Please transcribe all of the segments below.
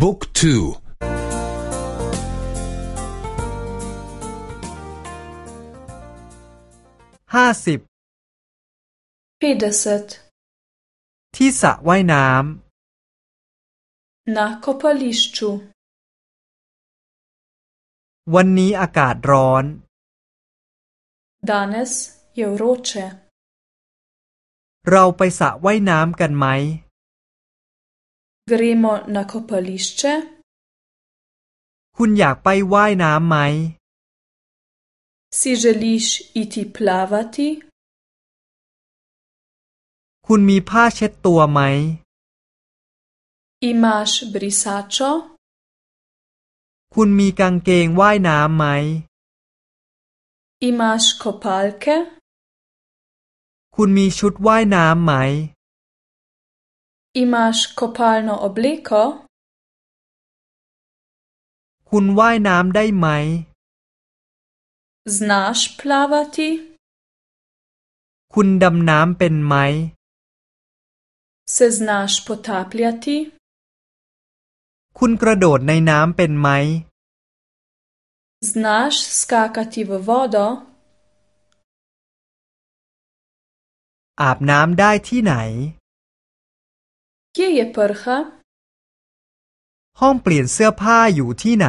บุ๊กทูห้าสิบที่สระว่ายน้ำ na kopališču วันนี้อากาศร้อน danes je vroče เราไปสระว่ายน้ำกันไหม gremo na kopališče คุณอยากไปว่ายน้ำไหม si želiš iti plavati คุณมีผ้าเช็ดตัวไหม imaš brisačo คุณมีกางเกงว่ายน้ำไหม imaš kopalke คุณมีชุดว่ายน้ำไหม imaš kopalno obleko คุณว่ายน้ำได้ไหม znaš plavati คุณดำน้ำเป็นไหม se znaš potapljati คุณกระโดดในน้ำเป็นไหม znaš skakati v vodo อาบน้ำได้ที่ไหน kje je prha ห้องเปลี่ยนเสื้อผ้าอยู่ที่ไหน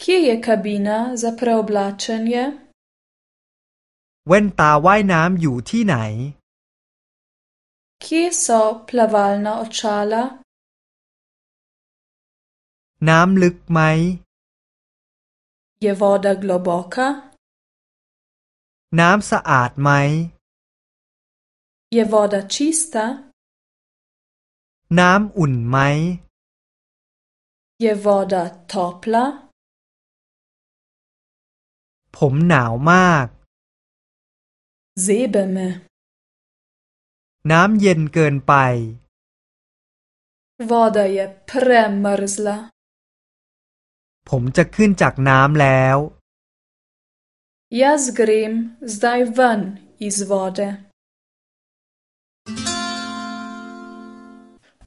kje je kabina za preoblačenje แว่นตาว่ายน้ำอยู่ที่ไหน kje so plavalna očala น้ำลึกไหม je voda globoka น้ำสะอาดไหม je voda čista น้ำอุ่นไหม je voda topla ผมหนาวมาก zebe me น้ำเย็นเกินไป voda je premrzla ผมจะขึ้นจากน้ำแล้ว jaz grem zdaj ven iz vode